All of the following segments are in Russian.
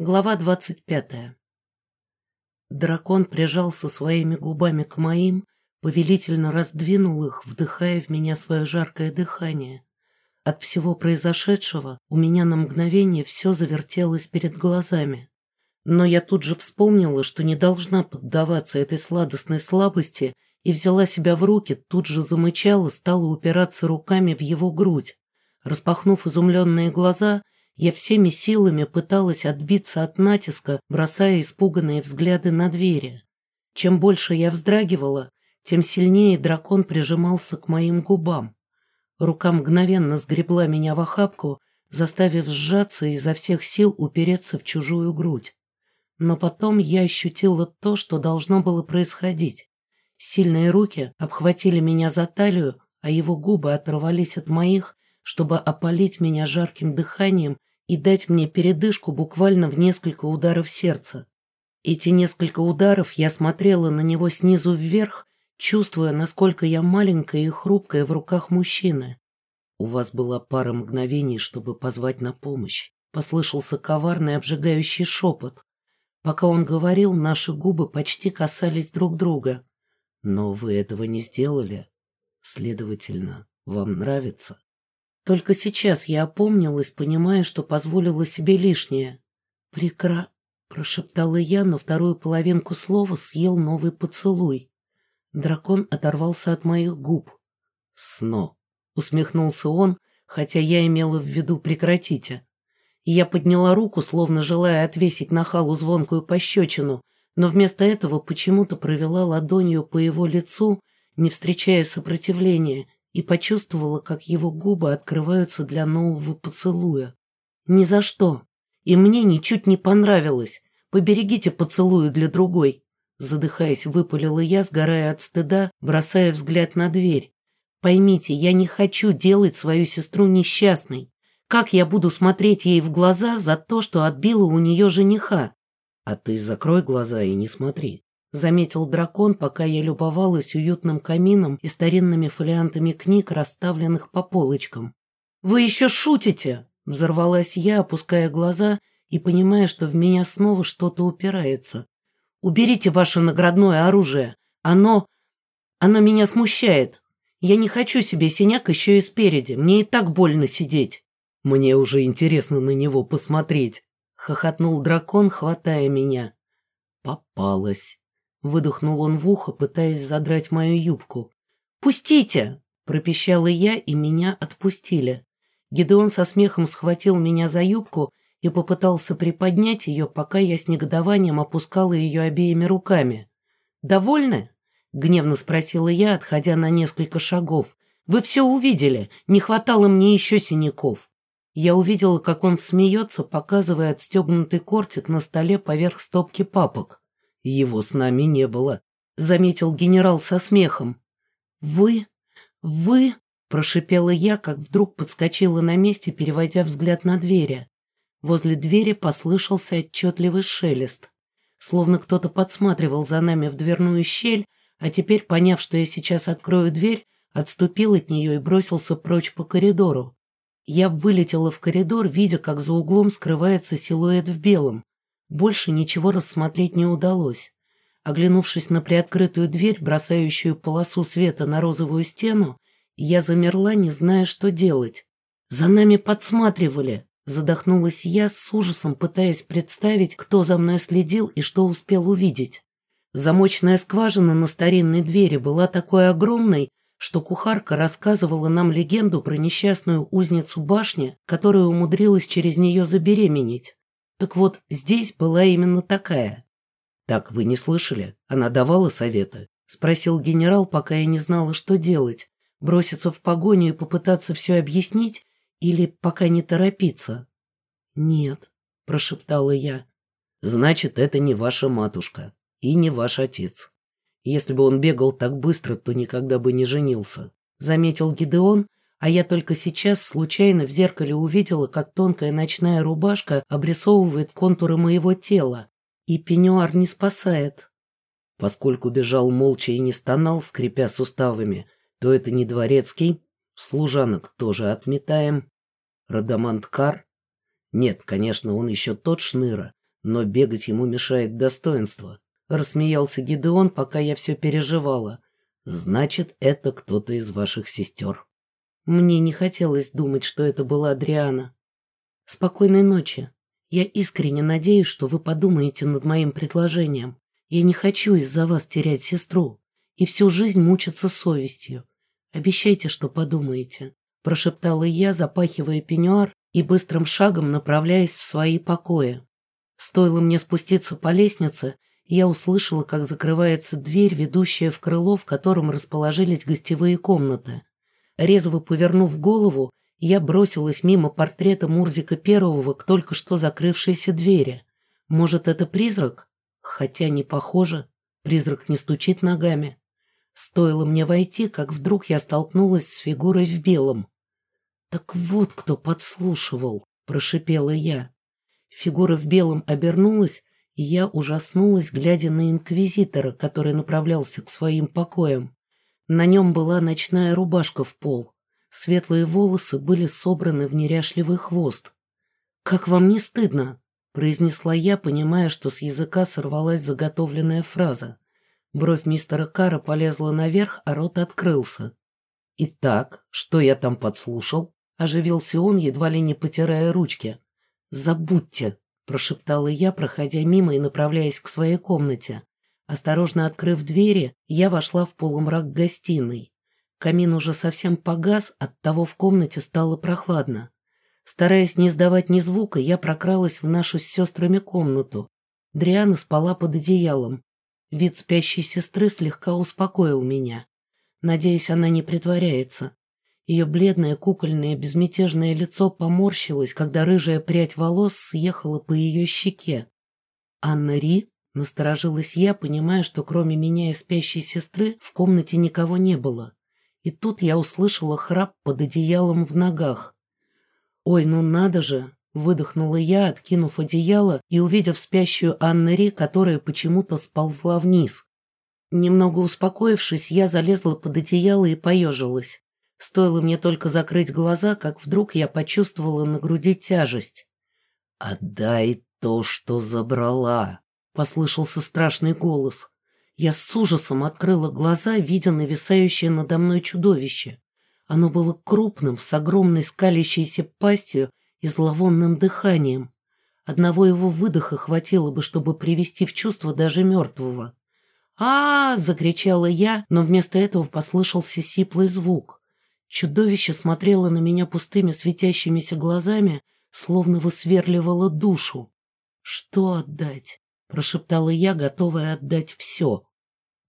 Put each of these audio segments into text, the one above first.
Глава двадцать пятая. Дракон прижался своими губами к моим, повелительно раздвинул их, вдыхая в меня свое жаркое дыхание. От всего произошедшего у меня на мгновение все завертелось перед глазами. Но я тут же вспомнила, что не должна поддаваться этой сладостной слабости и взяла себя в руки, тут же замычала, стала упираться руками в его грудь. Распахнув изумленные глаза, я всеми силами пыталась отбиться от натиска, бросая испуганные взгляды на двери. Чем больше я вздрагивала, тем сильнее дракон прижимался к моим губам. Рука мгновенно сгребла меня в охапку, заставив сжаться и изо всех сил упереться в чужую грудь. Но потом я ощутила то, что должно было происходить. Сильные руки обхватили меня за талию, а его губы оторвались от моих, чтобы опалить меня жарким дыханием и дать мне передышку буквально в несколько ударов сердца. Эти несколько ударов я смотрела на него снизу вверх, чувствуя, насколько я маленькая и хрупкая в руках мужчины. «У вас была пара мгновений, чтобы позвать на помощь», — послышался коварный обжигающий шепот. Пока он говорил, наши губы почти касались друг друга. «Но вы этого не сделали. Следовательно, вам нравится?» Только сейчас я опомнилась, понимая, что позволила себе лишнее. «Прекра...» — прошептала я, но вторую половинку слова съел новый поцелуй. Дракон оторвался от моих губ. «Сно!» — усмехнулся он, хотя я имела в виду «прекратите». Я подняла руку, словно желая отвесить нахалу звонкую пощечину, но вместо этого почему-то провела ладонью по его лицу, не встречая сопротивления, и почувствовала, как его губы открываются для нового поцелуя. Ни за что. И мне ничуть не понравилось. Поберегите поцелую для другой. Задыхаясь, выпалила я, сгорая от стыда, бросая взгляд на дверь. Поймите, я не хочу делать свою сестру несчастной. Как я буду смотреть ей в глаза за то, что отбила у нее жениха? А ты закрой глаза и не смотри. — заметил дракон, пока я любовалась уютным камином и старинными фолиантами книг, расставленных по полочкам. «Вы еще шутите!» — взорвалась я, опуская глаза и понимая, что в меня снова что-то упирается. «Уберите ваше наградное оружие! Оно... оно меня смущает! Я не хочу себе синяк еще и спереди, мне и так больно сидеть!» «Мне уже интересно на него посмотреть!» — хохотнул дракон, хватая меня. «Попалась!» Выдохнул он в ухо, пытаясь задрать мою юбку. «Пустите!» – пропищала я, и меня отпустили. Гидеон со смехом схватил меня за юбку и попытался приподнять ее, пока я с негодованием опускала ее обеими руками. «Довольны?» – гневно спросила я, отходя на несколько шагов. «Вы все увидели, не хватало мне еще синяков». Я увидела, как он смеется, показывая отстегнутый кортик на столе поверх стопки папок. Его с нами не было, заметил генерал со смехом. Вы? Вы? Прошипела я, как вдруг подскочила на месте, переводя взгляд на двери. Возле двери послышался отчетливый шелест. Словно кто-то подсматривал за нами в дверную щель, а теперь, поняв, что я сейчас открою дверь, отступил от нее и бросился прочь по коридору. Я вылетела в коридор, видя, как за углом скрывается силуэт в белом. Больше ничего рассмотреть не удалось. Оглянувшись на приоткрытую дверь, бросающую полосу света на розовую стену, я замерла, не зная, что делать. «За нами подсматривали!» Задохнулась я с ужасом, пытаясь представить, кто за мной следил и что успел увидеть. Замочная скважина на старинной двери была такой огромной, что кухарка рассказывала нам легенду про несчастную узницу башни, которая умудрилась через нее забеременеть. Так вот, здесь была именно такая. «Так вы не слышали? Она давала советы?» — спросил генерал, пока я не знала, что делать. Броситься в погоню и попытаться все объяснить или пока не торопиться? «Нет», — прошептала я. «Значит, это не ваша матушка и не ваш отец. Если бы он бегал так быстро, то никогда бы не женился», — заметил Гидеон, а я только сейчас случайно в зеркале увидела, как тонкая ночная рубашка обрисовывает контуры моего тела, и пеньюар не спасает. Поскольку бежал молча и не стонал, скрипя суставами, то это не дворецкий, служанок тоже отметаем. Радамант Кар? Нет, конечно, он еще тот шныра, но бегать ему мешает достоинство. Рассмеялся Гидеон, пока я все переживала. Значит, это кто-то из ваших сестер. Мне не хотелось думать, что это была Адриана. Спокойной ночи. Я искренне надеюсь, что вы подумаете над моим предложением. Я не хочу из-за вас терять сестру и всю жизнь мучиться совестью. Обещайте, что подумаете, прошептала я, запахивая пеньюар и быстрым шагом направляясь в свои покои. Стоило мне спуститься по лестнице, я услышала, как закрывается дверь, ведущая в крыло, в котором расположились гостевые комнаты. Резво повернув голову, я бросилась мимо портрета Мурзика Первого к только что закрывшейся двери. Может, это призрак? Хотя не похоже. Призрак не стучит ногами. Стоило мне войти, как вдруг я столкнулась с фигурой в белом. «Так вот кто подслушивал», — прошипела я. Фигура в белом обернулась, и я ужаснулась, глядя на инквизитора, который направлялся к своим покоям. На нем была ночная рубашка в пол. Светлые волосы были собраны в неряшливый хвост. «Как вам не стыдно?» — произнесла я, понимая, что с языка сорвалась заготовленная фраза. Бровь мистера Кара полезла наверх, а рот открылся. «Итак, что я там подслушал?» — оживился он, едва ли не потирая ручки. «Забудьте!» — прошептала я, проходя мимо и направляясь к своей комнате. Осторожно открыв двери, я вошла в полумрак гостиной. Камин уже совсем погас, оттого в комнате стало прохладно. Стараясь не издавать ни звука, я прокралась в нашу с сестрами комнату. Дриана спала под одеялом. Вид спящей сестры слегка успокоил меня. Надеюсь, она не притворяется. Ее бледное кукольное безмятежное лицо поморщилось, когда рыжая прядь волос съехала по ее щеке. «Анна Ри?» — насторожилась я, понимая, что кроме меня и спящей сестры в комнате никого не было. И тут я услышала храп под одеялом в ногах. «Ой, ну надо же!» — выдохнула я, откинув одеяло и увидев спящую Аннери, которая почему-то сползла вниз. Немного успокоившись, я залезла под одеяло и поежилась. Стоило мне только закрыть глаза, как вдруг я почувствовала на груди тяжесть. «Отдай то, что забрала», — послышался страшный голос. Я с ужасом открыла глаза, видя нависающее надо мной чудовище. Оно было крупным, с огромной скалящейся пастью и зловонным дыханием. Одного его выдоха хватило бы, чтобы привести в чувство даже мертвого. а, -а, -а закричала я, но вместо этого послышался сиплый звук. Чудовище смотрело на меня пустыми светящимися глазами, словно высверливало душу. «Что отдать?» — прошептала я, готовая отдать все.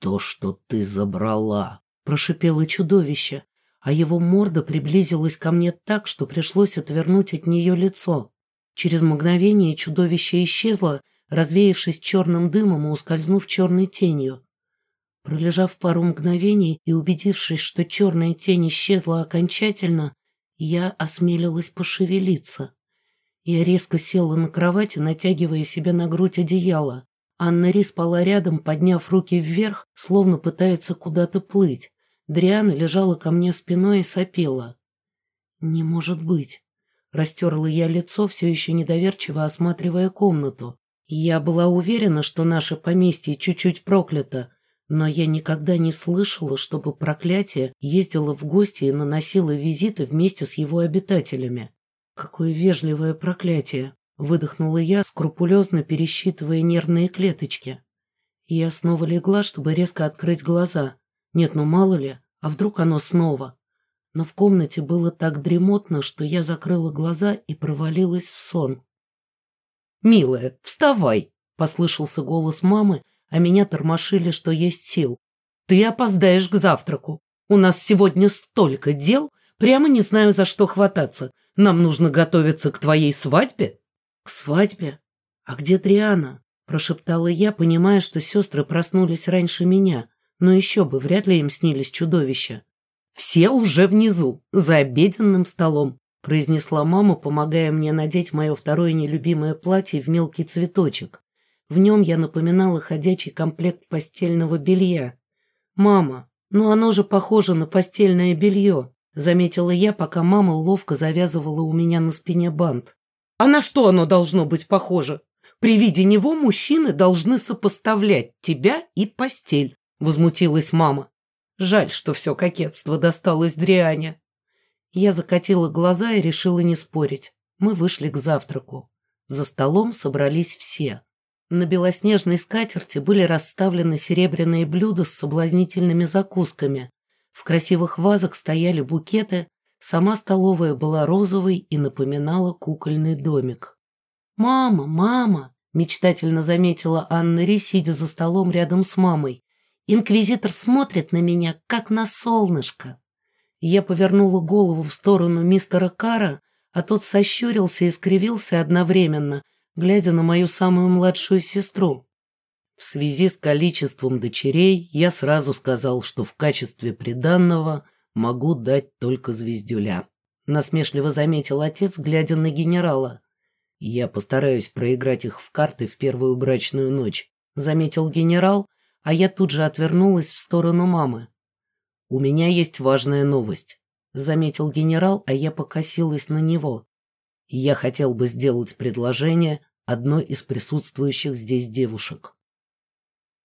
«То, что ты забрала», — прошипело чудовище, а его морда приблизилась ко мне так, что пришлось отвернуть от нее лицо. Через мгновение чудовище исчезло, развеявшись черным дымом и ускользнув черной тенью. Пролежав пару мгновений и убедившись, что черная тень исчезла окончательно, я осмелилась пошевелиться. Я резко села на кровати, натягивая себе на грудь одеяло. Анна Ри спала рядом, подняв руки вверх, словно пытается куда-то плыть. Дриана лежала ко мне спиной и сопела. «Не может быть!» Растерла я лицо, все еще недоверчиво осматривая комнату. Я была уверена, что наше поместье чуть-чуть проклято, но я никогда не слышала, чтобы проклятие ездило в гости и наносило визиты вместе с его обитателями. Какое вежливое проклятие! Выдохнула я, скрупулезно пересчитывая нервные клеточки. Я снова легла, чтобы резко открыть глаза. Нет, ну мало ли, а вдруг оно снова? Но в комнате было так дремотно, что я закрыла глаза и провалилась в сон. «Милая, вставай!» — послышался голос мамы, а меня тормошили, что есть сил. «Ты опоздаешь к завтраку. У нас сегодня столько дел, прямо не знаю, за что хвататься. Нам нужно готовиться к твоей свадьбе». «К свадьбе? А где Дриана?» – прошептала я, понимая, что сестры проснулись раньше меня, но еще бы, вряд ли им снились чудовища. «Все уже внизу, за обеденным столом», – произнесла мама, помогая мне надеть мое второе нелюбимое платье в мелкий цветочек. В нем я напоминала ходячий комплект постельного белья. «Мама, ну оно же похоже на постельное белье», – заметила я, пока мама ловко завязывала у меня на спине бант. А на что оно должно быть похоже? При виде него мужчины должны сопоставлять тебя и постель», — возмутилась мама. «Жаль, что все кокетство досталось Дриане». Я закатила глаза и решила не спорить. Мы вышли к завтраку. За столом собрались все. На белоснежной скатерти были расставлены серебряные блюда с соблазнительными закусками. В красивых вазах стояли букеты, сама столовая была розовой и напоминала кукольный домик. «Мама, мама!» – мечтательно заметила Анна Ри, сидя за столом рядом с мамой. «Инквизитор смотрит на меня, как на солнышко!» Я повернула голову в сторону мистера Кара, а тот сощурился и скривился одновременно – глядя на мою самую младшую сестру. В связи с количеством дочерей я сразу сказал, что в качестве приданного могу дать только звездюля. Насмешливо заметил отец, глядя на генерала. Я постараюсь проиграть их в карты в первую брачную ночь, заметил генерал, а я тут же отвернулась в сторону мамы. У меня есть важная новость, заметил генерал, а я покосилась на него я хотел бы сделать предложение одной из присутствующих здесь девушек.